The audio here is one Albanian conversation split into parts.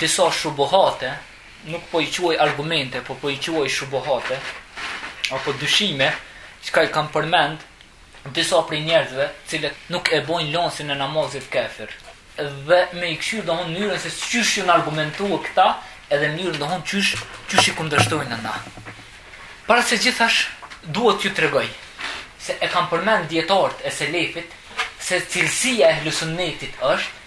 disa shubuhate, nuk po i quaj argumente, po po i quaj shubuhate, apo dyshime, çka i kanë përmend, disa prej njerëzve, cilët nuk e bojnë lonsin e namazit kafir. Dhe me i kqyrë, dmth, njërën se qysh janë argumentue këta, edhe njëherë, dmth, qysh, qysh i kundërshtojmë na. Para se gjithash, duhet ju tregoj, se e kanë përmend dijetarët e selefit, se cilësia e ehlu sunnetit është,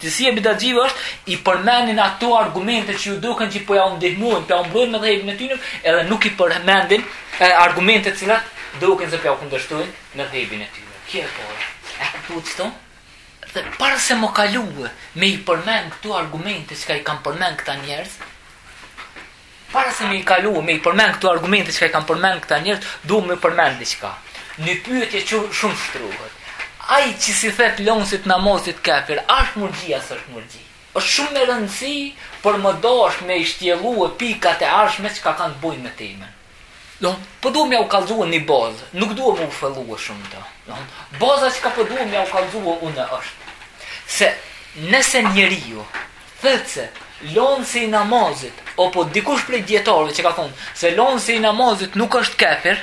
Cilësia e bidatçive është i përmendin ato argumente që ju duken që po jau ndihmojnë, po ja mbrojnë medhhebin e tyre, edhe nuk i përmendin argumente të cilat duken se po ja kundërshtojnë medhhebin e tyre. Kjo është e para. E kuptuat këto? Dhe para se me kalue me i përmend këto argumente çka i kanë përmend këta njerëz, Para se me i kalu, me i përmen këto argumente çka i kanë përmen këta njerëz, du me përmen diçka. Një pyetje që shumë shtruhet. Ai që s'i thet lonsit namazit kafir, a është murxhi a s'është murxhi? Është shumë me rëndësi për me dasht me i shtjellue pikat e ardhshme çka kanë të bojnë me temën. Dmth, po du me jau kallëzu një bazë, nuk du me u fellu shumë të. Dmth, baza çka po du me jau kallëzu unë është, se nëse njeriu thet se lonsi i namazit, apo dikush prej dijetarëve çka thonë, se lonsi i namazit nuk është kafir,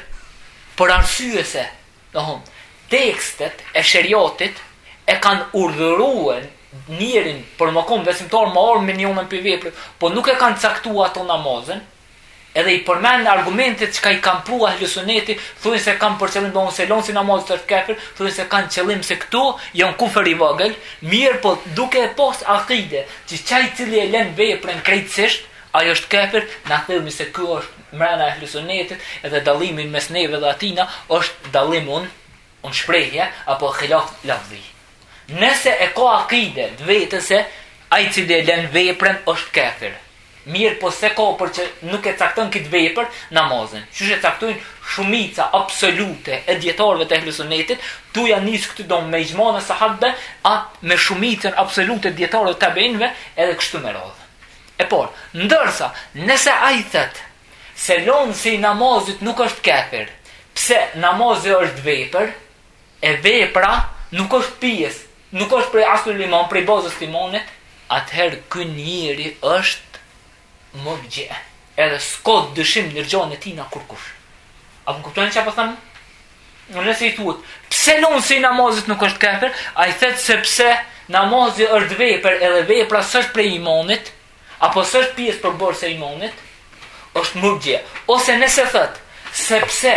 për arsye se, dmth, tekstet e sheriatit e kanë urdhëruar njerin për me konë besimtar me ardhë me ndonjë vepër, po nuk e kanë caktuar atë namazin, Edhe i përmend argumentet çka i kanë pru Ehlu Sunneti, thonë se kanë për qëllim dmth se lonsi i namazit kafir, thonë se kanë qëllim se këto janë kufër i vogël, mirëpo duke e pas akide, që ai i cili e lën veprën krejtësisht, ai është kafir, na themi se ky është mrena Ehlu Sunnetit, edhe dallimi mes neve dhe atyne është dallim në, në shprehje apo khilaf lafdhi. Nëse e ka akide, vetë se ai që e lën veprën është kafir. Mirëpo s'ka për që nuk e cakton këtë vepër namazin. Qysh e caktojnë shumica absolute e dijetarëve të ehlu sunetit, tu ja nisë këtu dmth me ixhmanë e sahabëve, e me shumicën absolute dijetarëve të tabiinëve, edhe kështu me radhë. E por, ndërsa, nëse ai thet, se lonsi i namazit nuk është kafir, pse namazi është vepër, e vepra nuk është pjesë Nuk është prej aslul iman, prej bazës t'imanit. Atëher ky njeri është murxhi. Edhe s'ka dyshim n'irxhanë e tina kurkush. A po kuptoni çfarë po them? Nëse i thuhet, pse lonsi i namazit nuk është kafir? Ai thotë sepse namazi është vepër, edhe vepra s'është prej imanit. apo s'është pjesë përbërëse e imanit, është murxhje. Ose nëse thot, sepse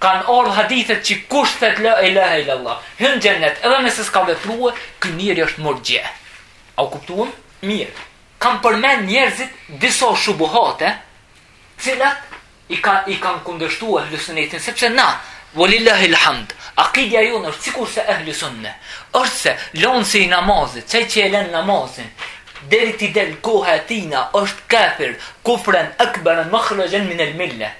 kanë ardhur hadithet që kush thot la ilaha illa Allah, hyn në xhennet, edhe nëse s'ka vepruar, ky njeri është murxhje. A u kuptuam? Mirë. Kan përmend njerëzit disa shubuhate, t'cilat i ka i kanë kundërshtuar ehli sunetin sepse na walillahi alhamd akidja jonë është sikurse ehli sunne është se lonsi i namazit çaj që e lën namazin deri ti del koha e tina është kafir kufren akbar makhrajan min al milla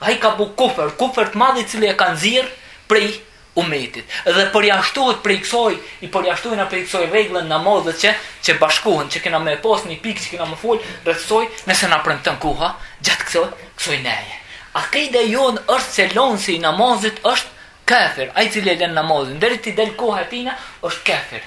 ai ka bu kufër kufër të madh i cili e ka nxjerr prej umetit dhe përjashtohet prej kësaj i përjashtojna prej kësaj rregulle namazet që që bashkohen që kena me pas një pikë që kena me fol rreth kësaj nëse na premton koha gjatë kësaj kësaj neje akidja jonë është se lonsi i namazit është kafir ai i cili e lën namazin deri t'i del koha e tina është kafir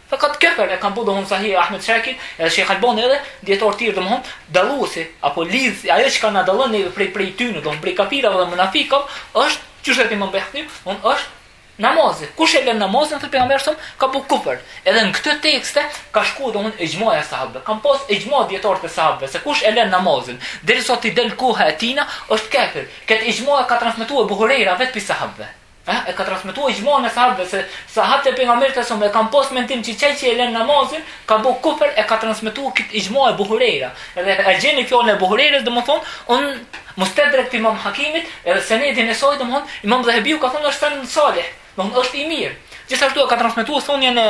Fakat këtë e kan bu domthon sahih Ahmed Shakir edhe Shejh Albani edhe dijetor tjerë domthon dalluesi apo lidhja ajo çka na dallon neve prej prej tyne domthon prej kafirave dhe munafikëve është çu shëti më bëhni un është namazi kush e lën namazin thot pejgamberi sa ka bu kufër edhe në këtë tekste ka shku domthon ixhmaja e sahabëve kanë pas ixhma dijetarët të sahabëve se kush e lën namazin derisa t'i del koha e tina është kafir këtë ixhma e ka transmetuar Ebu Hurejra vetë pi sahabëve Ë, e ka transmetuar ixhmanë e sahabëve se sahabët e pejgamberit sa më kanë pas mendim që çaj që e lën namazin, ka bu kufër e ka transmetuar kët ixhma Ebu Hurejra. Edhe e gjeni fjalën e Ebu Hurejrës, domethënë, në Mustedrek të Imam Hakimit, edhe senedin e saj domethënë, Imam Dhahabiu ka thënë është sened salih, domethënë është i mirë. Gjithashtu e ka transmetuar thonien e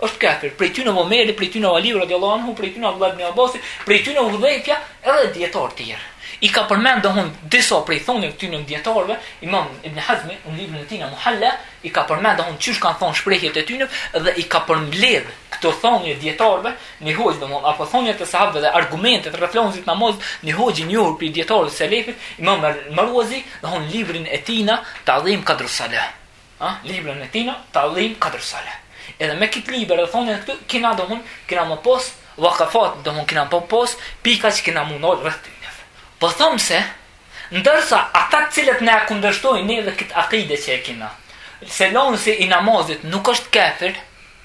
është kafir. Prej tyre Omeri, prej tyre Aliu radiallahu anhu, prej tyre Abdullah ibn Abbas, prej tyre Hudhaifja edhe dijetarë të tjerë. I ka përmend domun disa prej thonjeve të këtyre dijetarëve, Imam Ibn Hazmi në librin e tina Muhalla i ka përmend domethënë qysh kanë thon shprehjet e tyre dhe i ka përmbledh këto thonje të dijetarëve domethënë apo thonje të sahabëve dhe argumentet rreth lonsit namazit imami i njohur prej dijetarëve të selefit, Imam Marwazi në librin e tina Ta'zim Qadr Salah. A, librin e tina, Ta'zim Qadr Salah. Edhe me këtë libër domethonë edhe këtu, kena domthon, kena me pas, vakafat domthon, kena me pas, pika që kena me u ndal rreth tyneve. Po thomi se, ndërsa ata të cilët na kundërshtojnë neve këtë akide që e kena, se lonsi i namazit nuk është kafir,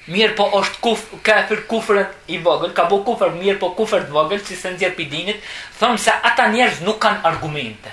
mirëpo është kuf, kafir kufrën i vogël, ka bo kufër mirëpo kufër të vogël, qi s'e nxjerr prej dinit, themi se ata njerëz nuk kanë argumente.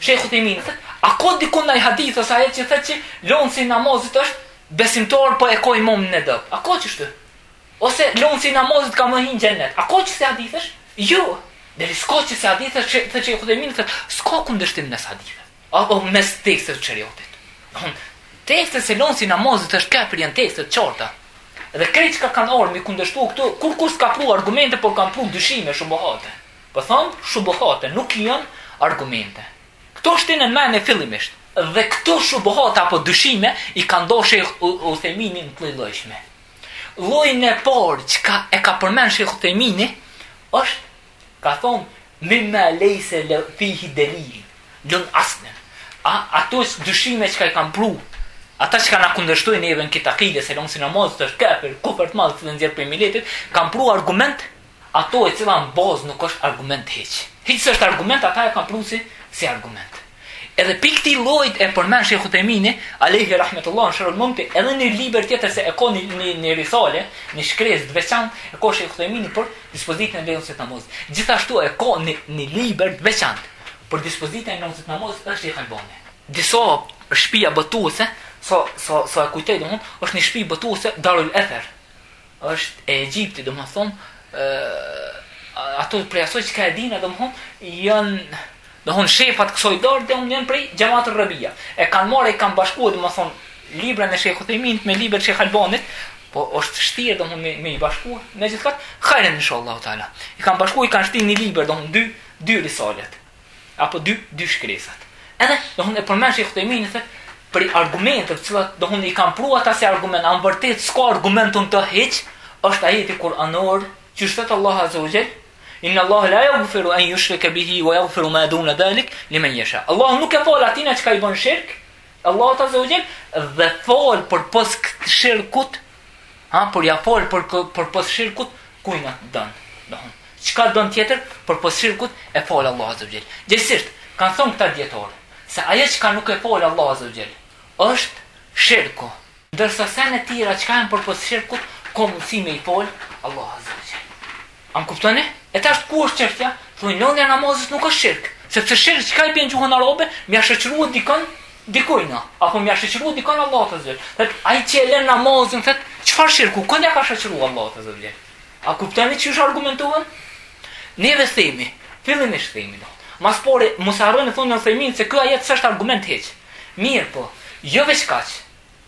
Shejhu Uthejmini thotë, a ka dikun ndaj hadith ose ajet që thotë se lonsi i namazit është besimtar po e ka imanin e dobët. A ka që është? Ose lonsi i namazit ka me hi n' xhenet. A ka kësi hadithesh? Jo. Edhe s'ka kësi hadithesh që thotë Shejhu Uthejmini thotë, s'ka kundërshtim mes hadithëve. Apo mes teksteve të sheriatit. Domethënë tekstet se lonsi i namazit është kafir janë tekste të qarta. Dhe krejt çka kanë ardh me i kundërshtu këtu, kurr kurr s'kanë pru argumente, por kanë pru dyshime shubuhate. Po thon shubuhate nuk janë argumente. Këtë shtine në mendje fillimisht dhe këto shubuhate apo dyshime i ka nda Sheikh Uthejmini në tri lloje. Llojin e parë çka e ka përmend Sheikh Uthejmini është ka thon ma ma lejse fihi delilun aslen a ato dyshime çka i kanë pru ata që na kundërshtojnë neve në këtë akide se lënësi i namazit është kafir kufër të madh që nxjerr prej miletit kanë pru argument Atë e cila në bazë nuk është argument hiç. Hiç s'është argument, ata e kanë pru si, si argument. Edhe prej këtij llojit e përmend Sheikh Uthejmini, alayhi rahmetullah, në Sharhul Mumti, edhe në libër tjetër se e ka në një një risale, një shkresë të veçantë, e ka Sheikh Uthejmini për dispozitën e lënies së namazit. Gjithashtu e ka një një libër të veçantë për dispozitën e lënies së namazit edhe Sheikh Albani. Disa shtëpia botuese, sa sa sa e kujtoj domethënë, është një shtëpi botuese Darul Ether. është e Egjiptit, do më thonë, ato prej asaj çka e di unë, do më thonë, janë, do thonë, selefit kësaj dore, domethënë janë prej xhematit Rebias. E kanë marrë, e kanë bashku, do më thonë, librin e shejh Uthejminit, me librin e shejh Albanit, po është vështirë, do më thonë, me, me i bashku, me gjithë këtë, hajr inshallah, i kanë bashku, i kanë shti në një libër, do më thonë, dy, dy risalet. apo dy dy shkresat. Edhe domethënë e përmend Sheikh Uthejmin thotë prej argumenteve të cilat domethënë i kanë pru ata si argument, e në t'vërtetë s'ka argument në to hiç, është ajeti kuranor, që cek Allah azza wa jall, inna Allah la yaghfiru an yushrika bihi wa yaghfiru ma duna dhalika liman yasha. Allah nuk e fal atij çka i bën shirk Allahut azza wa jall dhe fal përpos shirkut Ha por ia fal për përpos shirkut kujt t'don. Don. Çkado tjetër përpos shirkut e fal Allahu azze ve xhel. Gjegjësisht, kanë thënë këta dijetarë se ajo çka nuk e fal Allahu azze ve xhel është shirku. Ndërsa sendet tjera çka janë përpos shirkut ka mundësi me i fal Allahu azze ve xhel. A më kuptoni? E tash ku është çështja? Thonë lënia e namazit nuk është shirk, sepse shirk çka i bjen n'gjuhën arabe, me ia shoqërua dikon dikujt, apo me ia shoqërua dikon Allahut si zot. Thot ai që e lën namazin, thot çfarë shirku, kond ja ka shoqërua Allahut si zot. A kuptoni qysh argumentohen? Ne vetë themi, fillimisht themi do. Më së pari, mos harroni thotë Uthejmini se ky ajet s'është argument hiç. Mirëpo, jo veç kaq,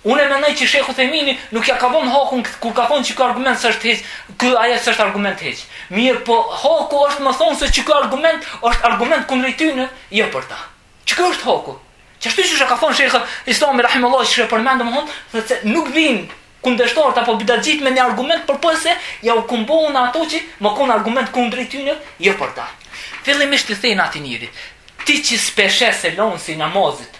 Unë mendoj që Shejh Uthejmini nuk ja ka vënë hakun kur ka thonë që ky argument s'është hiç, ky ajo s'është argument hiç. Mirë, po haku është me thonë se që ky argument është argument kundrejt tyne, jo për ta. Që ky është haku. Që ashtu që ka thonë Shejh Islami rahimullahu që e përmend domthon, thotë se nuk vin kundërshtarët apo bidatxhit me një argument përpos se jau kum bo un ato që me kon argument kundrejt tyne, jo për ta. Fillimisht i themë atij njeri, ti që s'pe sheh se lonsi i namazit,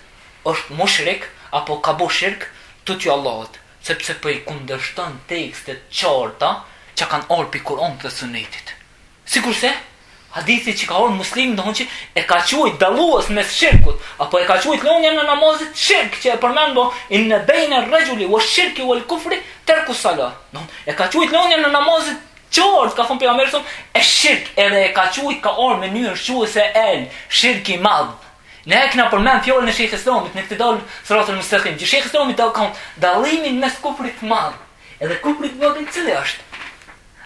Është mushrik apo ka bo shirk tutju Allahut, sepse po i kundërshton tekste të qarta që kanë ardhur prej Kur'anit dhe Sunetit. Sikurse hadithi që ka ardhur në Muslim, domthon që e ka quajt dallues mes shirkut, apo e ka quajt lënien e namazit shirk, që e përmend bo inna bejne rrexhuli wa shirki wal kufri terku ssalah. Domthon e ka quajt lënien e namazit qartë, ka thënë pejgamberi alejhi selam esh shirk, edhe e ka quajt ka ardhur në mënyrë shquese el shirk i madh. Ne e kena përmend fjalën e Shejh Islamit në Iktida Siratul Mustaqim. Që Shejh Islami do kon dallimin mes kufrit të madh edhe kufrit të vogël cili është.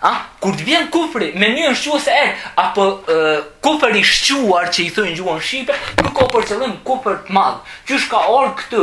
A kur të vjen kufri në mënyrë shquese el apo e, kufri i shquar që i thonë gjuhën shqipe, nuk ka për qëllim kufër të madh. Qysh ka ardhur këtu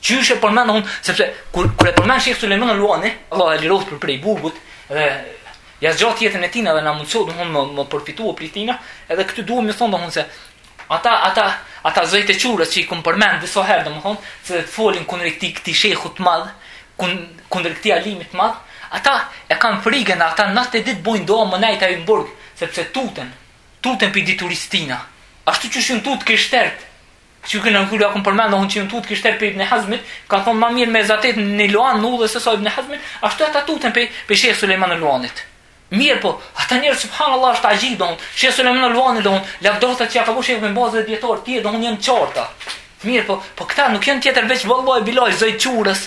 Qysh e përmend unë, sepse kur kur e përmend Sheikh Sulejman Ulwani, Allah e liroft për prej burgut dhe ja zgjat jetën e tij dhe na mundsoft domthon me me përfitu prej tij, edhe këtë du me thonë domthon se ata ata ata zojt e çurës që i kum përmend disa herë domthon se folin kundër këtij këtij Sheikhu të madh, kundër këtij alimit të madh, ata e kanë frigën ata natë e ditë bojnë doa me nejt ai n'burg, sepse tuten, tuten prej diturisë tina. Ashtu qysh jon tut krishtert, Që kënë në kërë e kum përmend unë qysh jon tut krishtert prej Ibn Hazmit, ka thonë ma mirë me zatet një luan në udhë, sesa Ibn Hazmit, ashtu ata tuten prej, prej Shejh Sulejman Ulwanit. Mirë po, ata njerëz, subhanallah, është axhib, domthon, Shejh Sulejman Ulwanit, domthon, lavdëratat që ja ka bu Shejh Bin Bazi dhe dijetarët tjerë, domthon, janë të qarta. Mirë po, po këta nuk janë tjetër veç vallahi bilahi, zojt e çurës,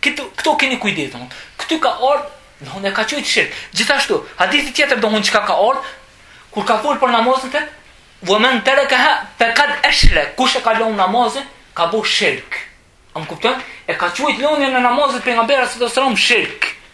Këtu këtu keni kujdes domthon. Këtu ka ardh, domthon e ka qujt shirk. Gjithashtu, hadithi tjetër domthon çka ka ardh, kur ka fol për namazin te wa man tarakaha faqad ashrak. Kush e ka lënë namazin, ka bu shirk. A më kupton? E ka qujt lënien e namazit pejgamberi sallallahu alajhi wasallam shirk.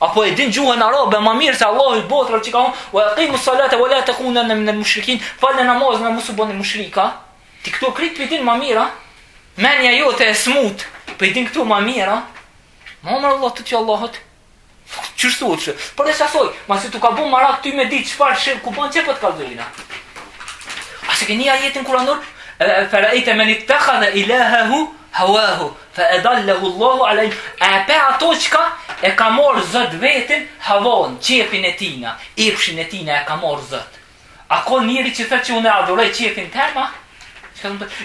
A po e din gjuhën arabe më mirë se Allahu i botror që ka thonë, "Wa aqimu salata wa la takunu min al-mushrikin", falni namazin dhe mos u bëni mushrika. Ti këtu krejt pe din më mirë. Menja jote e smut, pe din këtu më mirë. More vlla, tutju Allahut, që shtu u që? Por e sasoj, masi t'u ka bu merak ty me ditë, çfarë shirku bon, qe po të kallzojm na? A s'e ke ni ajetin kuranor? Efereejte menittekhadhe ilahehu, Hawahu fa adallahu Allahu alay a e pe atë çka e ka marr Zot veten havanë çefin e tina epshin e tina e ka marr Zot a ka njeri që thotë që unë adhuroj qefin tem a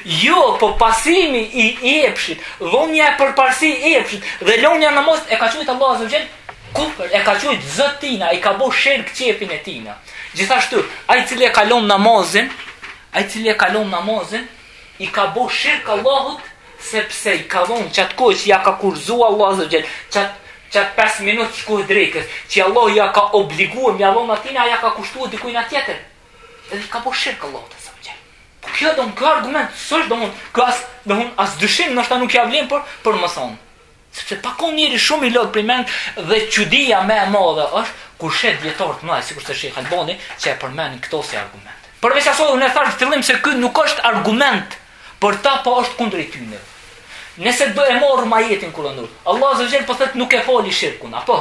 jo po pasimi i epshit dhonja përparsi epshit dhe lonja namaz e ka qujt Allahu azza wa jall kufër e ka qujt Zot tina i ka bo shirk qefin e tina gjithashtu ai cili e ka lon namazin ai cili e ka lon namazin i ka bo shirk Allahut sepse i ka lonë qat kohë që ja ka kurzu Allah azza wa jall qat qat 5 minutë n'kohë t'drekës që Allah ja ka obliguar me ja lonë atina ja ka kushtuar dikujna tjetër edhe i ka bo shirk Allahut azza jall po kjo dohun argument s'osht dohun kjo as dohun as dyshim ndoshta nuk ja vlen por për me thon Sepse pa kon njeri shumë i lot për mend dhe çudia më e madhe është kur sheh dijetarë të mëdhaj sikurse Sheikh Albani që e përmendin këto si argument. Përveç asaj unë thash në fillim se ky nuk është argument për ta po është kundër tyne. Nëse e marrim ajetin kuranor. Allah azza jall po thot nuk e fali shirkun, apo?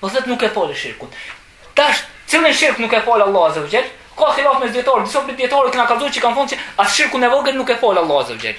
Po thot nuk e fali shirkun. Tash cilin shirk nuk e fal Allah azza jall? Ka hilaf mes dijetarëve, disa prej dijetarëve kanë kallëzuar që kanë thonë se as shirkun e vogël nuk e fal Allah azza jall.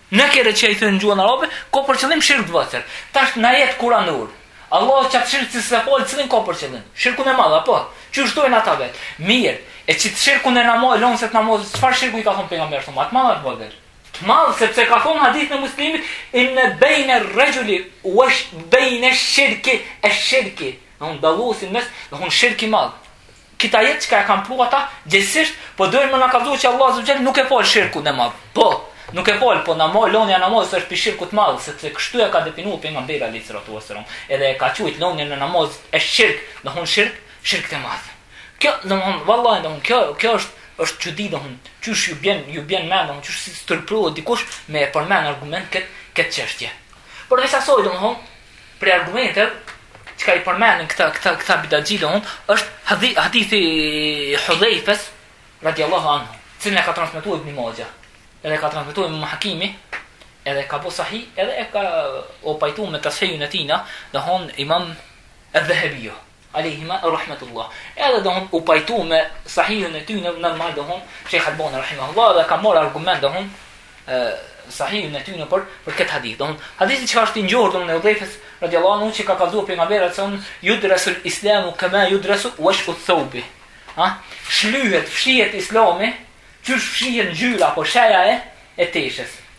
Nekire që i thonë në gjuhën arabe, ka për qëllim shirk të vogël. Tash në ajetin kuranor. Allah qatë shirk që s'e fal, cilin ka për qëllim? Shirkun e madh, apo. Qashtu thojnë ata vetë. Mirë, e qetë shirkun e namaz, lonësit të namazit, çfarë shirku i ka thonë pejgamberi, thonë, a të madh a të vogël. Të madh, sepse ka thonë hadithin e Muslimit, inne bejne er-rexhuli, ue bejne esh-shirki, esh-shirki. Në hunë dalusin mes, në hunë shirk i madh. Kit ajet çka e kanë pru ata, gjithsesi, po dojnë me na kallzu që Allah azza nuk e fal shirkun e madh. Po, nuk e fal, po normal, lonja e namazit është prej shirkut të madh, sepse kështu e ka definu pejgamberi alejhi salatu ue selam, edhe e ka qujtë lonjen e namazit shirk, në hun shirk, shirk të madh. Kjo, në hun, vallaj, në hun, kjo, kjo është, është çudi, në hun, qysh ju bjen, ju bjen me, në hun, qysh s'u turpru, dikush, me e përmen argument këtë, këtë çështje. Përveç asoj, në hun, Prej argumenteve që i përmendën këta këta këta bidatxhi dohun është hadi hadithi Hudhejfes radiallahu anhu, cilin e ka transmetuar Ibni Maxha. Edhe ka transmetuar Imam Hakimi, edhe ka bo sahih, edhe u pajtu me tas'hihun e tina, dohun Imam edh-Dhehebiu. Alejhima rahmetullah. Edhe do hum u pajtu me sahihun e tyne normal do hum Sheikh Albani rahimahullah dhe ka marr argument do hum sahihun e tyne për për këtë hadith. Do hum hadithi që është i njohur do hum Hudhejfes radiallahu anhu që ka kallzu pejgamberi a.s. thon yudrasul islamu kama yudrasu washu thawbi. Ha? Shlyhet, fshihet islami, qysh fshihet ngjyra apo shara e e teshës.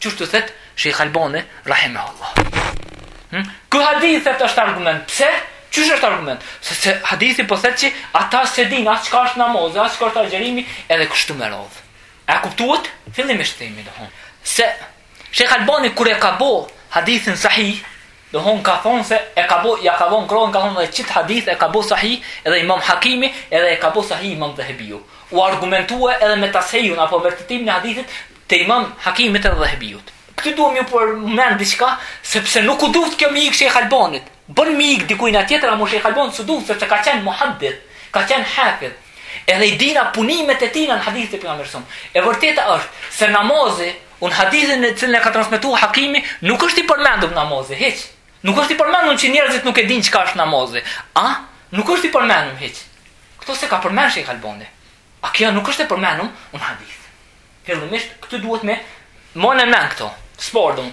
Qështu thotë Shejh Albani, rahimehullah. Hmm? Ky hadith është argument, pse? Qysh është argument? Se, se hadithi po thotë që ata s'e din as çka është namazi, as çka është agjërimi, edhe kështu me radhë. E kuptuat? Fillimisht themi, dhe se Shejh Albani, kur e ka bo hadithin sahih, Domthon ka thonë se e ka bo, ja ka vonë krojnë, ka thonë se qit hadith e ka bo sahih edhe imam Hakimi edhe e ka bo sahih imam Dhehebiu. U argumentua edhe me tas-hihun apo vërtetimin e hadithit të imam Hakimit edhe Dhehebiut. Këtu duhet me ju përmend diçka, sepse nuk u duhet kjo m'i ik Shejh Albanit. Bën m'i ik dikujna tjetër, ama Shejh Albanit s'u duhet, sepse ka qenë muhaddith, ka qenë hafidh. Edhe i dina punimet e tina në hadithet e Pejgamberit alejhi selam. E vërteta është se namazi Un hadithin të cilin e ka transmetuar Hakimi nuk është i përmendur namazi hiç. Nuk është i përmendur që njerëzit nuk e dinë çka është namazi. A? Nuk është i përmendur hiç. Kto s'e ka përmendur Shejh Albani. A kjo nuk është e përmendur un hadith. Fillimisht këtu duhet me mo në mend këto. Spordon.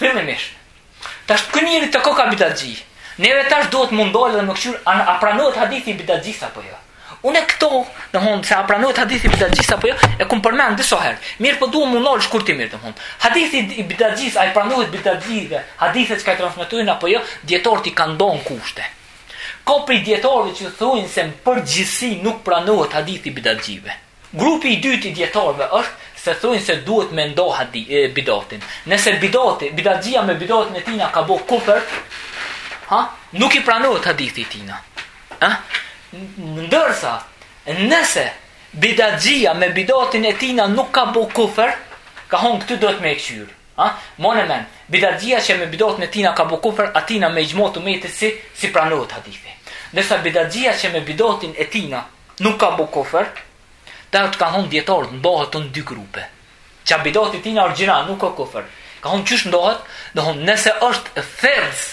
Fillimisht. Tash ky njeri të koka bidatxhi. Neve tash duhet m'u ndal edhe me këqyr a, a pranohet hadithi i bidatxhis apo jo. Unë këto, domthon se a pranohet hadithi i bidatxhis apo jo, e kum përmend disa herë. Mirëpo duam m'u ndal shkurtimisht domthon. Hadithi i bidatxhis a i pranohet bidatxhive, hadithet që transmetojnë apo jo, dijetorët i kanë dhënë kushte. Ka prej dijetorëve që thonë se në përgjithësi nuk pranohet hadithi i bidatxhive. Grupi i dytë i dijetarëve është se thonë se duhet me nda hadi, e, bidatin. Nëse bidati, bidatxhia me bidatin e tina ka bo kufër, ha, nuk i pranohet hadithi i tina. Ha? Ndërsa, nëse bidatxhia me bidatin e tina nuk ka bo kufër, ka thon këtu duhet me këqyr. Ha? Mone n'men, bidatxhia që me bidatin e tina ka bo kufër, atina me ixhma t'umetit s'i, s'i pranohet hadithi. Ndërsa bidatxhia që me bidatin e tina Nuk ka bo kufër, tash kanë thonë dijetarët, ndohet në dy grupe. Qa bidati i tina n'origjinë, nuk ka kufër. Ka thonë qysh ndohet, dhe thonë nëse është thirrës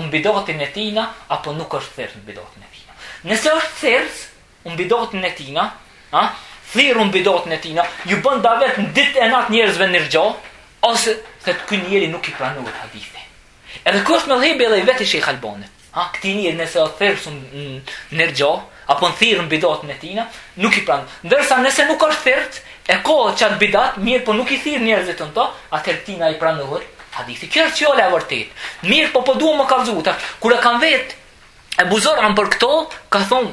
un bidatin e tina, apo nuk është thirrës un bidatin e tina. Nëse është thirrës un bidatin e tina, ha? thirr un bidatin e tina, ju bënë davet ditë e natë njerëzve n'irxha, ose thotë këti njeri nuk i pranohet hadithi. Edhe ky është medhhebi edhe i vetë Shejh Albanit. A këti njëri nëse o thirrës un irxha, apo thirr në bidotin e tina, nuk i pranë. Ndërsa nëse nuk është thirrës, e ko qat bidat, mirëpo nuk i thirr njerëzit në to, atëherë tina i pranohet hadithi, kjo është fjola e vërtetë. Mirëpo po du me kallëzu tash. Kur e kanë vet Ebu Zur'an për këto, ka thonë,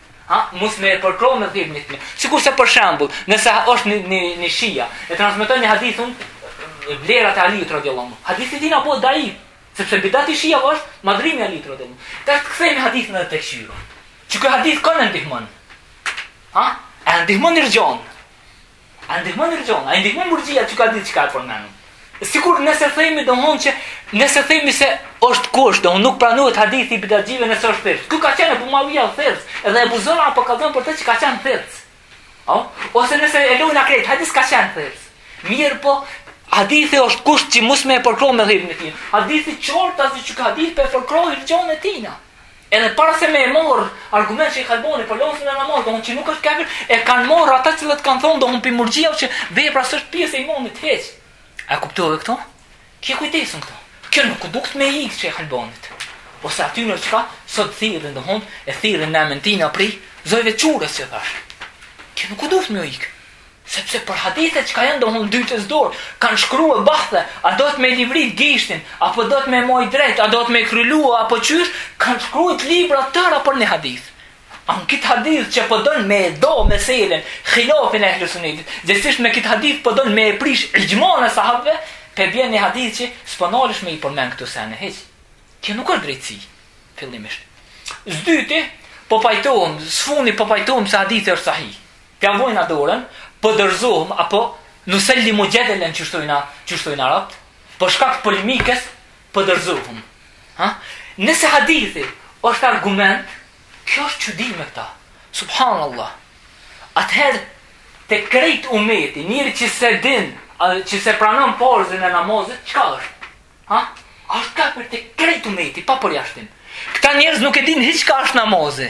Ha, mos me e përkrah medhhebin e tij. Sikur se për shembull, nëse është një, një, një shia, e transmeton një hadith un vlerat e Aliut radhiyallahu anhu. Hadithi i tina bo daif, sepse bidati i shiave është madhrimi i Aliut radhiyallahu anhu. Tash të kthejmë hadithin edhe ta kqyrim. Qi ky hadith kan e ndihmon? Ha? E ndihmon irxhanë? A ndihmon irxhanë? A ndihmon murxhia që ka ditë çka e përmendëm? Sikur nëse themi domthon që nëse themi se është kusht, do nuk pranohet hadithi i bidatxive nëse është thirrës. Ky ka qenë Abu Muawija thirrës, edhe Abu Zura apo ka thënë për të që ka qenë thirrës. O, ose nëse e lojnë akret, hadith ka qenë thirrës. Mirëpo, hadithi është kusht që mos me e përkrah medhhebin e tij. Hadithi qartas që ky hadith po përkrah irxhanë e tina. Edhe para se me e marr argument Shejh Albani për lënsin e namazit, domthon që nuk është kafir, e kanë marr ata që vetë kanë thonë domthon për murxhie që vepra s'është pjesë e imanit hiç. A kuptove këto? Kije kujdes në këto. Kjo nuk dukt me ik Shejh Albanit. Ose atyne çka sot thirren dhe hund, e thirren në emën tina prej, zojve qurës që thash. Kjo nuk dukt me ik. Sepse për hadithet çka janë domthon dytës dorë, kanë shkrue bahthe, a do të me livrit gishtin, apo do të me majt drejt, a do të me krylua, apo qysh, kanë shkruajt libra tëra për një hadith. Ama kitë hadith që po dojnë po me da meselen, khilafin e ehlu sunetit, gjithësisht me kitë hadith po dojnë po me e prish ixhmanë e sahabve, pe bjen një hadith që s'po nalesh me i përmend këto sene hiç. Kjo nuk është drejtësi, fillimisht. Së dyti, po pajtohem, sfuni po pajtohem se hadithi është sahih. Po ja vojna dorën, po dorëzohem, apo nusel-limu xhedelen qysh thojnë, qysh thojnë arapt, për shkak të polemikës, po dorëzohem. Ha? Nëse hadithi është argument, kjo është çudi me këta. Subhanallah. Atëherë, te krejt umeti, njeri që s'e din, që s'e pranon farzin e namazit, çka është? Ha? A është kafir te krejt umeti, pa përjashtim. Këta njerëz nuk e din hiç çka është namazi.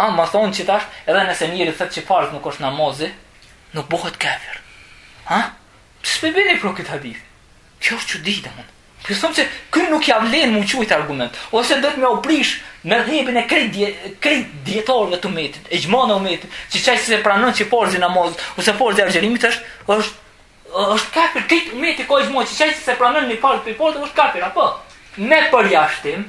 Ama thonë që tash, edhe nëse njeri thotë që farz nuk është namazi, nuk bëhet kafir. Ha? Pse s'pe bini pra këtë hadith? Kjo është çudi domthon. Kjo thonë që ky nuk ja vlen me qujt argument, ose do të me prish medhhebin e krejt dije, krejt dijetarëve të umetit, ixhmanë e umetit, që qaj s'e pranon që farzi namaz, ose farzi agjërimit është është është kafir krejt umeti ka ixhma që qaj s'e pranon një farz për farz është kafir apo me përjashtim,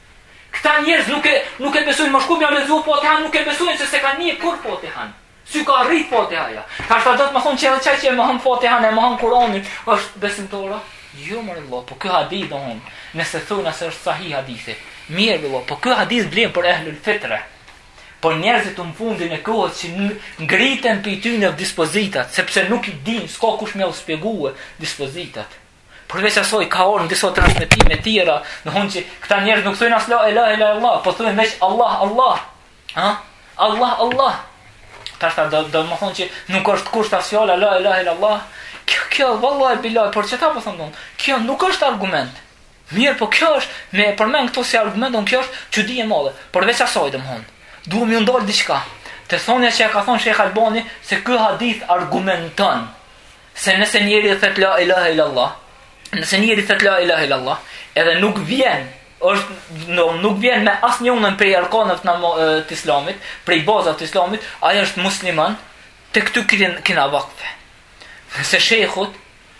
Këta njerëz nuk e nuk e besojnë më shkurt me lexu Fatiha nuk e besojnë se s'e kanë ni kurrë Fatihan. S'i ka arrit Fatihaja. A tash do të më thonë se edhe qaj që e mohon Fatiha e mohon Kur'anin është besimtar. Jo vëlla, po ky hadith domthon. Nëse thonë se është sahih hadithi. Mirë vëlla, po ky hadith vlen për ehlul fitre. Për njerëzit në fundin e kohës që ngriten prej tyne dispozitat, sepse nuk i din, s'ka kush me u spjegue dispozitat. Përveç asoj, ka ardh në disa transmitime tjera, në hund që këta njerëz nuk thujnë as la ilaha illallah, po thujnë veç Allah, Allah, ha? Allah, Allah. Tash do, domethonë që nuk është kusht asë fjallë, la, e la, e la, Allah. Kjo, kjo, vallahi bilahi, por që ta po thonë, kjo nuk është argument. Mirëpo kjo është, me përmen këto si argument, kjo është çudi e madhe, përveç asoj, domethonë, duhet me ndal diçka. Te thonia që e ka thonë Shejh Albani, se ky hadith argumenton, se nëse njeri thot la ilaha illa allah nëse njeri thot la ilaha illa allah edhe nuk vjen është no, nuk vjen me asnjë rukën prej erkanëve të, të islamit prej bazave të islamit ai është musliman te këtu kin kina vakfe nëse shejhu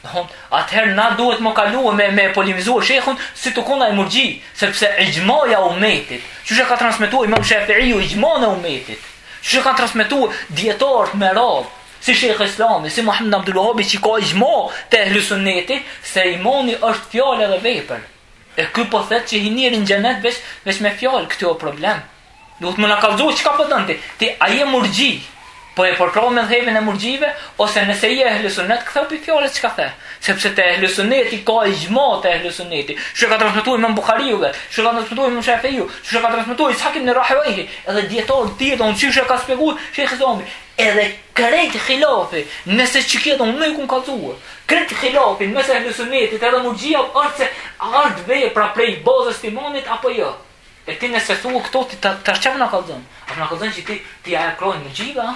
thon, atëherë na duhet me kalu me, me polemizu shejhun si të kona e murxhi, sepse ixhmaja e umetit, qysh e ka transmetu Imam Shafiu ixhmanë e umetit, qysh e ka transmetu dijetarët me radhë, si Shejh Islami, si Muhammed Abdul Wahhabi që ka ixhma te ehli sunneti se imani është fjalë dhe vepër. E ky po thotë që hin njeri në xhenet veç veç me fjalë, kjo o problem. Duhet me na kallëzu çka po thon ti. Ti a je murxhi? Po e përkrah medhhebin e murxhive ose nëse je ehli sunnet kthehu pi fjalës çka the. Sepse te ehli sunneti ka ixhma te ehli sunneti. Çka ka transmetuar Imam Buhariu dhe çka ka transmetuar Imam Shafiu, çka ka transmetuar Ishaq ibn Rahavejhi, edhe dietor tjetër, unë qysh e ka shpjeguar Shejh Islami. Edhe krejt khilafi, nëse që kjetë, unë ju kom kallzu, krejt khilafi, mes ehli sunnetit edhe murxhia, është se a është vepra prej bazës të imanit, apo jo. E ti nëse thua këto, ti të na kallzon. A na kallzon që ti, ti a e krojnë murxhive,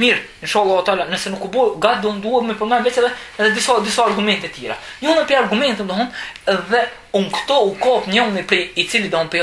Mirë, inshallah teala, nëse nuk u bo gat, do na duhet me përmen veç edhe, edhe disa, disa argumente tjera. Njoni pi argumente, domethon, dhe unë këto u kap njoni pi i cili domethon pi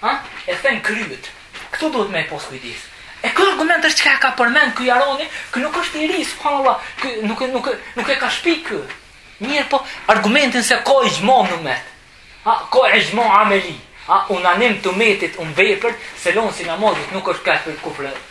Ha? E them krejt. Këtu duhet me e pas kujdes. E ky argument është çka ka përmend ky jarani, ky nuk është i ri, subhanallahu, ky nuk nuk nuk e ka shpi ky. Mirëpo, argumentin se ka ixhma në umet. Ha, ka ixhma ameli. Ha, unanim të umetit, në vepër, se lonësi i namazit nuk është ka për kufër,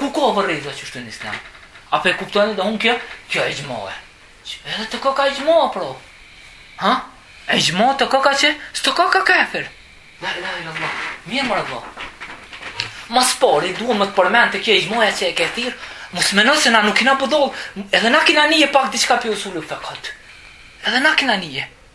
Ku ka varreza qështu në islam? A po e kuptoni dhe unë kjo? Kjo ixhma. Edhe të koka ixhma, pra. Ha? Ixhma të koka që s'koka kafir. La, la, la, la. Mirë më rëdho. Ma së pari, duhet me të përmen te kjo ixhmaja që â kafir. Mos meno se na nuk kina pëdollë. Edhe na kina nije pak diçka pi usulit për këtë. Edhe na kina një.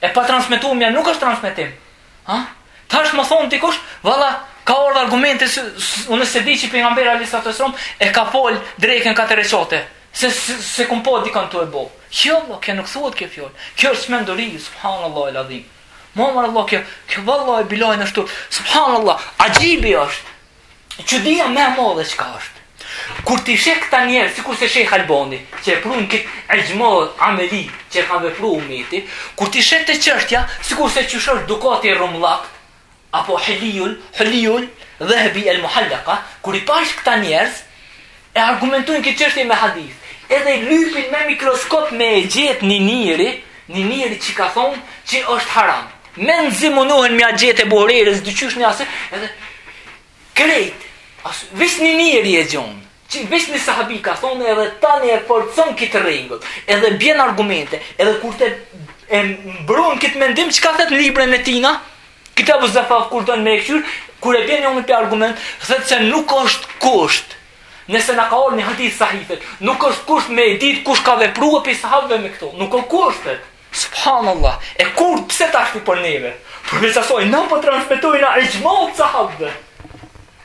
E patransmetumja nuk është transmetim. Ha? Tash me thon dikush, valla ka ardh argumente se unë se di që pejgamberi alejhi salatu ve selam e ka fal drekën katër rekate. Se se, se kom pa dikon tu e bo. Jo, valla, kjo nuk thuhet kjo fjalë. Kjo është çmenduri, subhanallahu alazim. Momar Allah kjo, kjo vallahi bilahi ashtu. Subhanallahu, axhibi është. Çudia më e madhe çka është? Kur ti sheh këta njerëz sikur se Shejh Albani, që e prun kët ixhma ameli që e kanë vepruar umeti, kur ti sheh te çështja sikurse qysh osht dukati i rrumllakt apo huliul, huliul dhehebi al muhallaka, kur i pash këta njerëz E argumentojnë këtë çështje me hadith. Edhe lypin me mikroskop me e gjetë një njëri, një njëri që ka thonë që është haram. Memzi munohen me ja gjetë Ebu Hurejres, dy qysh një asë, edhe krejt, asë, veç një njëri e gjon, që veç një sahabi ka thonë edhe tani e forcon këtë regull, edhe bjen argumente, edhe kur të e mbron këtë mendim, çka thotë në librën e tina, Kitabu Zifaf kur don me e këqyr, kur e bjen njonin për argument, thotë që nuk është kusht, nëse na ka ardh një hadith sahih, nuk është kusht me e ditë kush ka vepru prej sahabëve me këto, nuk është kusht. Subhanallah, e kur pse s'është për neve? Përveç asaj, na po transmetojna ixhmanë e sahabëve.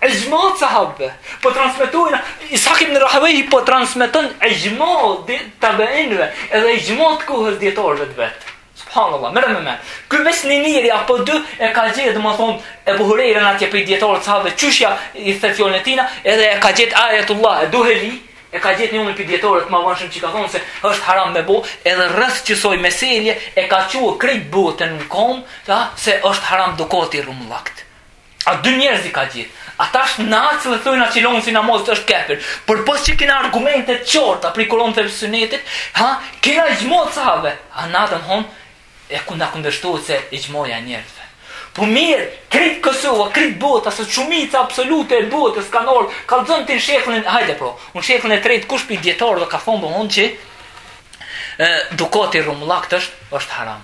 Ixhmanë e sahabëve. Po transmetojna, Is'hak ibn Rahavejhi po transmeton ixhmanë e tabiinëve, edhe ixhmanë e kohës dijetarëve të vetë. Subhanallah, merre me mend. Ky veç një njeri apo dy e ka gjetë, domethënë Ebu Hurejren atje pi dijetarëve sa dhe qysh ja i thotë fjalën e tina, edhe e ka gjetë ajetullah, e duheli, e ka gjetë njonin pi dijetarëve ma vonë që ka thonë se është haram me bo, edhe rreth qesaj mesele e ka çu krejt botën në kom, tha se është haram dukati rrumllakt. A dy njerëz i ka gjetë. Ata është naci dhe thonë se lonsi namazit është kafir. Por pos që kena argumente të qarta pi Kur'anit dhe Sunetit, ha, kena ixhmanë e sahabëve. A na domethonë e ku na kundërshtohet se ixhmaja e njerëzve. Po mirë, krejt Kosova, krejt bota, se shumica absolute e botës kanë ardhur, ka dhënë tin shekullin, hajde pro. N'shekullin e tretë kush pi dijetarëve ka thonë domethon që ë dukati rrumllakt është është haram.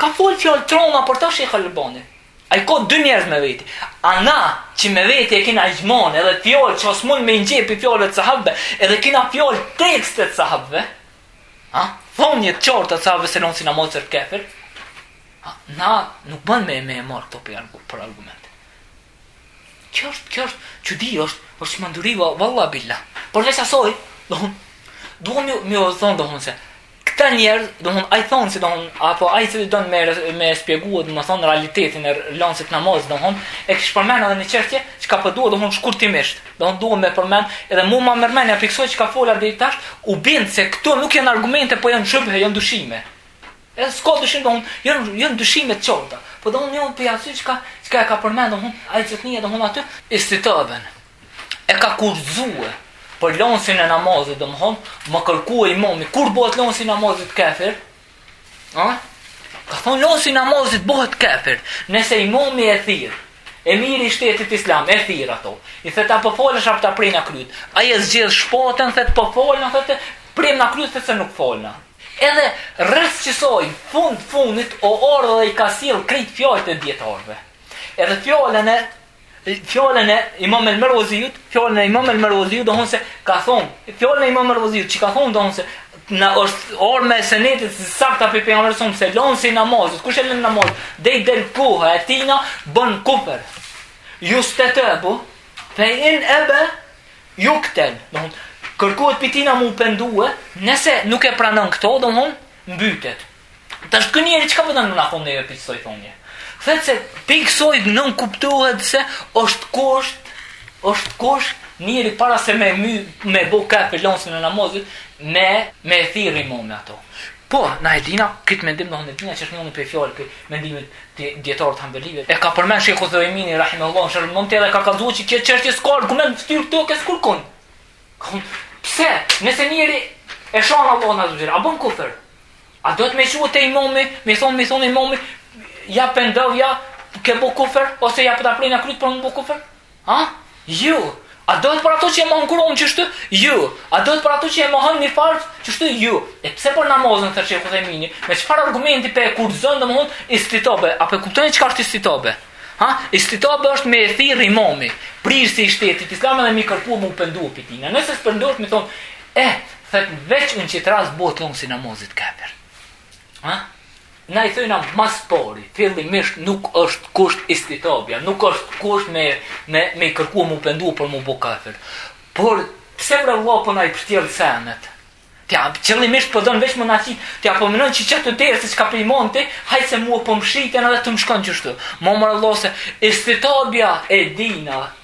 Ka fol fjalë t'rona për ta Shejh Albani. Ai ka dy njerëz me veti. A na që me veti e kena ixhmanë edhe fjalë që as mund me i njeh pi fjalëve të sahabëve, edhe kena fjalë tekste të sahabëve. Ha? Thonje të qarta të sahabëve se lonsi namazit është kafir. Ha? Na nuk bën me me marr këto për argument. Kjo është, kjo është çudi, është është manduri vallahi billahi. Përveç asaj, domethon dua me ju thon domethon se këta njerëz, domethon ai thon se domethon apo ai që don me me shpjeguar domethon realitetin e lansit namazit domethon e kish përmend edhe ni çështje çka po du domethon shkurtimisht. Domethon dua me përmend edhe me ma marr n'men e fiksoj çka fola deri tash, u bind se këto nuk janë argumente po janë shubhe, janë dyshime. E s'ka dyshim domthon, janë janë dyshime të qarta. Po domthon ne unë po ja sy çka çka e ka përmend domthon, ai zotnia domthon aty istitaben. E ka kushtëzu për lonsin e namazit domthon, me kërku imami, kur bëhet lonsi i namazit kafir? Ha? Ka thonë lonsi i namazit bëhet kafir, nëse imami e thirr. Emiri i shtetit islam e thirr ato. I thotë a po falesh a po ta prejna kryt. Ai e zgjedh shpatën, thotë po fal, thotë prema kryt se nuk falna. Edhe rreth qësaj fund fundit o ardh dhe i ka sjell krejt fjalët e dijetarëve. Edhe fjalën e fjalën e Imam El Merwaziut, fjalën e Imam El Merwaziut domthon se ka thon, fjalën e Imam El Merwaziut që ka thon domthon se na është ardh me senete të sakta për pejgamberin son se lonsi i namazit, kush e lën namazin, dhe i del koha e tina bën kufër. Justetabu, fe in eba, Juktel, do të thotë, kërkohet prej tina mu pendue, nëse nuk e pranon këto, domthon, mbytet. Tash ky njeri çka po don me na thonë neve prej kësaj thonje. Thotë se prej ksaj nuk kuptohet se është kusht, është kusht njeri para se me my, me bo kafir lonsin e namazit, me me thirr imam ato. Po, na e dina këtë mendim, domthon, e dina që është njëri prej fjalë për mendimin te dijetarët e Hanbelive. E ka përmend Shejh Uthejmini rahimehullah në Sherhul Mumti edhe ka kallëzuar që kjo çështje s'ka argument n'fytyrë t'tokës kurkun. Pse? Nëse njeri e shon Allahun azze ue xhel, a bën kufër? A duhet me shku te imami, me thon me thon imami, ja pendohu ja ke bu kufër ose ja po ta prejna kryt për me bu kufër? Ha? Jo, a duhet për ato që e mohon Kur'anin qështu? Jo, a duhet për ato që e mohon një farz qështu? Jo, e pse për namazin thotë Shejh Uthejmini? Me çfarë argumenti po e kushtëzon domthon istitabe? A po kuptoni çka është istitabe? Ha? Istitabe është me e thirr imami, prijësi i shtetit islam dhe mi kërku mu pendu prej tina. Nëse s'pendohesh mi thonë, eh, thotë veç në qat rast bohet lonsi i namazit kafir. Ha? Na i thojna mas pari, fillimisht nuk është kusht istitabja, nuk është kusht me, me, me i kërku mu pendu për mu bu kafir. Por, pse bre vlla po na i pështjell senet? Ti ja qëllimisht po don veç më naci, ti ja po menon që që të derë se çka për i monti, hajt se mua po më shiten edhe të më shkon qështu. More vlla se istitabja e dina,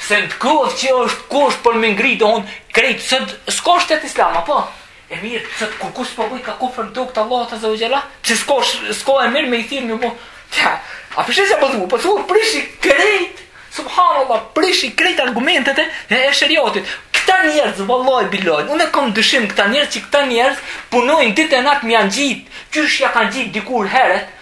Se në qoftë që është kusht për me ngrit domthon krejt, se s'ka shtet islam, a po? E mirë, se të kur kusht për bujë ka kufër në tokë të Allahut azze ue xhel, që s'ka është, s'ka emir me i thirr një bu, ti, a po sheh se po thu, po thu, prishi krejt, subhanallah, prishi krejt argumentet e, e sheriatit, këta njerëz vallahi bilahi unë kam dyshim këta njerëz që këta njerëz punojnë ditë e natë mja ngjit qysh ja kanë ngjit dikur herët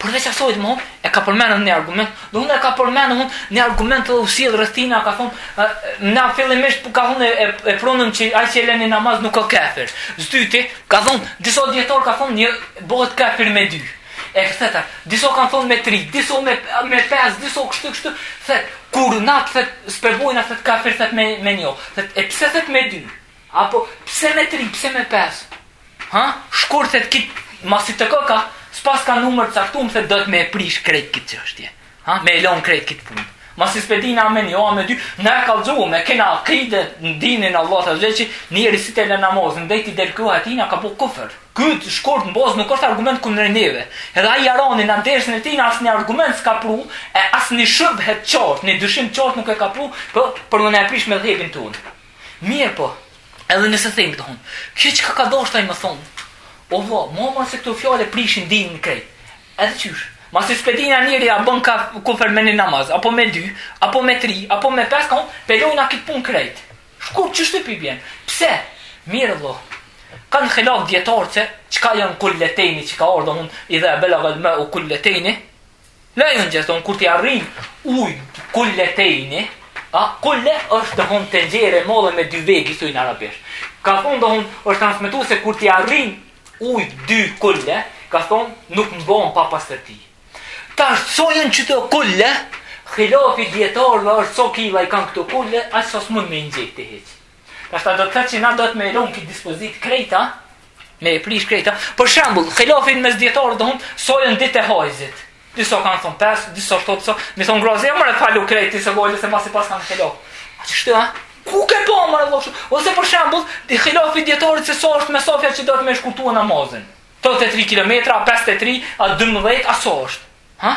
Përveç asaj më dmth, e ka përmendur një argument, dmth e ka përmendur dmth një argument Jusuf el Rrethina ka thon, na fillimisht po ka thonë e, e pranon që ai që lënë namaz nuk o kafir. S'dyti ka thon, disa dietor ka thon njeri bëhet kafir me dy. E treta, disa kanë thon me tri, disa me me pesë, disa kështu kështu. Thot, kur na thot s'po e bojmë atë kafir thot me me një. Thot, e pse thot me dy? Apo pse me tri pse me pesë ha shkurt thot ky masi koka s'paska numër caktum se do të me e prish krejt kit çështje ha me e lon krejt kit punë masi s'pe dina a me një me dy na ka lezhu me kena akide në dinin e Allahut se qi njeri si të le namazin dhe ti del koha e tina ka bo kufër kyt shkurt në bazë nuk është argument kundër neve edhe a jaroni në ndeshjen e tina as një argument s'ka pru e as një shubhe të qartë një dyshim t'qartë nuk e ka pru për, po, për me na e prish medhhebin tonë Mirë po, edhe nëse thejmë këtë hunë, ky çka ka dasht aj me thonë, o vla, ma ma se këto fjale prishin dinë në krejt, edhe qysh, ma se spedina njëri a bon ky kufër me një namaz, apo me dy, apo me tri, apo me pes, ka hunë, pe lojna këtë punë krejt, shkurt qishtu pi bjen, pse, mirë vla, kanë khilaf dijetarët çka, çka janë kulletejni, çka o dhe hunë, idha belegal mau kulletejni, La junexhis thonë, kur t'i arrin uji kulletejni, a, kulle është thon tenxhere e modhe me dy vegi, si në arabisht. Ka thonë të hon, është transmitu se kur t'i arrin uji dy kulle, ka thonë, nuk mbon papastërti. Tash so jon qëto kulle, khilafi i dijetarëve është so kila i kanë këto kulle, as s'mun me i gjetë hiç. Pastaj do të thotë që na do të me lënë këtë dispozit krejta, me e prish krejta. Për shembull, khilafi nmes dijetarëve domthon so jon ditët e hajzit. Diso kanë thon pesë, diso shtatë so, mi thon grus, merr e falu krejt ti se valla se masi paska khilaf. A qishtu ha? Ku ke po më rreth? Ose për shembull, te khilafi i dijetarëve se so është mesafja që do të me shkurtua namazin. 33 kilometra, 53, a 12, a so është? Ha?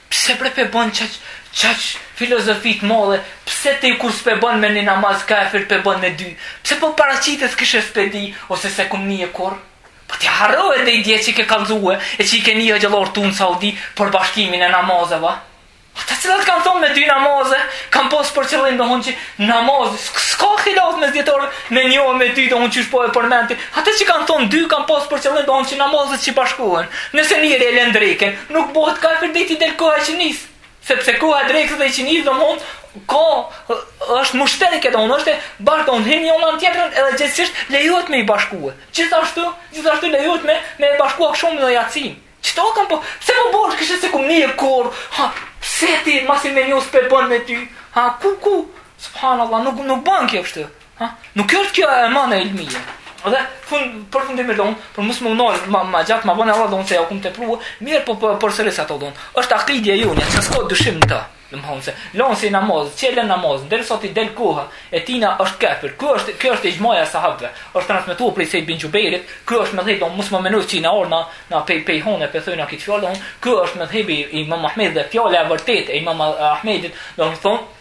Pse bre pe bon qaq qaq filozofi të madhe pse ti kur spe bon me ni namaz kafir pe bon me dy pse po paraqites kishe spe di ose s'e ki ni kurr po ti harrove ti dje qi ke kallxue e qi ke ni hoxhallarët tu në saudi për bashkimin e namazeva ata t'cilët kan thon me dy namaze kan pos për qëllim domthon qi namaz s'ka hilaf mes dijetarëve me njo me dy domthon qysh po e përmend ti ata që kan thon dy kan pos për qëllim domthon qi namazet që bashkuen nëse njëri e len dreken Nuk bëhet kafir deri ti del koha e iqinisë, sepse koha e drekës dhe e iqinisë domthon koha është mushterike domthon është bashkë hin njona n'tjetrën edhe gjithsesi lejohet me i bashkue. Gjithashtu, gjithashtu lejohet me me e bashkua akshamin me jacin. Qëto kan po? Pse po bësh kishe s'e ki ni kurr? Ha, pse ti masi me njo s'pe bën me dy? Ha, ku ku? Subhanallahu, nuk nuk bën kjo kështu. Ha? Nuk është kjo e mana e ilmije. Dhe fund për fundim don, për mos me u ndal, ma ma gjat, ma bën Allah domthon se ju kom pru, mirë po për po, sërës ato don. Është akidja e jonë, çka s'ka dyshim në ta. Domthon se lonsi i namazit, që e len namaz, derisa ti del koha e tina është kafir. Kjo është kjo është ixhmaja e sahabëve. Është transmetuar prej Seid bin Xhubejrit, ky është medhhebi domthon mos me menu si na orna, na pej pej honë po e thojnë këtë fjalë, ky është medhhebi i Imam Ahmedit dhe fjala e vërtetë e Imam Ahmedit, domthon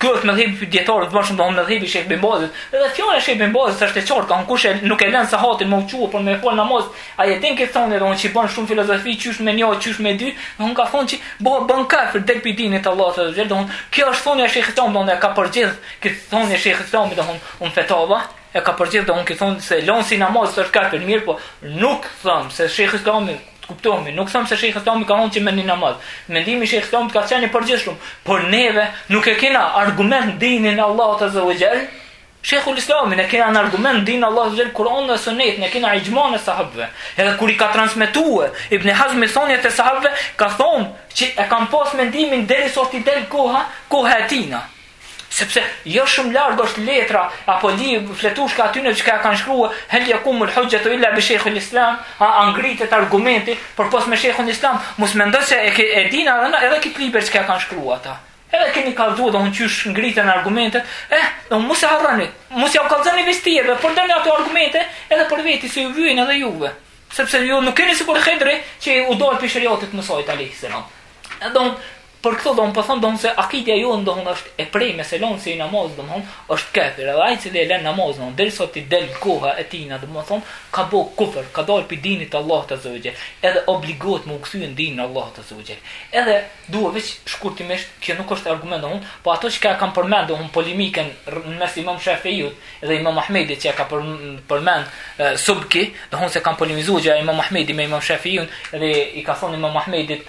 Kjo është mendim prej dijetarëve, të bashkëkohëm mendim i Shejh Bin Bazit. Dhe dhe fjala e Shejh Bin Bazit është e qartë, anë kush e nuk e lënë se hatin më uquë, por me e falë namaz, a e din këtë thonë, dhe unë që bënë shumë filozofi, qysh me njo, qysh me dy, dhe unë ka thonë që bëhë, bënë kafir, del prej dinit Allah, dhe dhe dhe unë, kjo është thonie e Shejhul Islamit, dhe unë e ka përgjith, këtë thonie Shejhul Islami, dhe unë, unë fetava, e ka përgjith, dhe unë këtë thonë se lënësi i namazit është kafir, mirëpo nuk them, se Shejhul Islami, Të kuptohemi, nuk them se Shejhul Islami ka thonë me ni namaz. Mendimi i Shejhul Islamit ka qenë i përgjithshëm, por neve nuk e kena argument në dinin e Allahut azze ue xhel Shejhul Islamin, ne kena argument në dinin e Allahut azze ue xhel Kur'an dhe Sunet, ne kena ixhmanë e sahabëve. Edhe kur i ka transmetuar Ibn Hazmi thoniet e sahabëve, ka thonë që e kanë pas mendimin derisa t'i del koha, koha e tina. sepse jo shumë larg është letra apo libër fletushka aty në çka kanë shkruar hel jekumul huxhxhe il-la bi shejhil islam a a ngritet argumenti por pos me shejhul islam mos mendoj se e ke, e dina edhe edhe kit libër çka kanë shkruar ata edhe keni kallzu domthon qysh ngritën argumentet eh do mos e harroni mos ja kallzoni veç tjerve përdorni ato argumente edhe për veti se ju vyjnë edhe juve sepse ju nuk keni sikur hedri që u dal pishëriotit mësoj tani selam do Por këto domun po thom domun se akidja jonë domun është e preme se lonsi i namazit domun është kafir edhe ai cili e len namaz domun derisa ti del koha e tina domun thon ka bo kufër ka dal pi dinit të Allahut azze ue xhel edhe obligohet me u kthy në dinin e Allahut azze ue xhel edhe dua veq shkurtimisht kjo nuk është argument domun po ato që çka e kanë përmend domun polemikën në mes imam Shafiut dhe imam Ahmedit që e ka për, përmend e, Subki domun se kanë polemizuar gjë imam Ahmedi me imam Shafiun dhe i ka thonë imam Ahmedit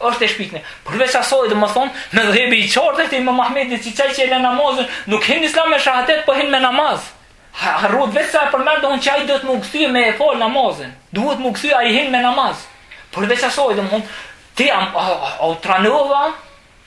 është e shpikne. Përveç asaj domethonë, medhhebi i qartë te imam Ahmedi se qaj që e le namazin, nuk hin në islam me shehadet, po hin me namaz. Harrut veç sa e përmend domthon që ai duhet me u kthy me e falë namazin. Duhet me u kthy, ai hin me namaz. Përveç asaj domethonë, ti am, a, a, a, a,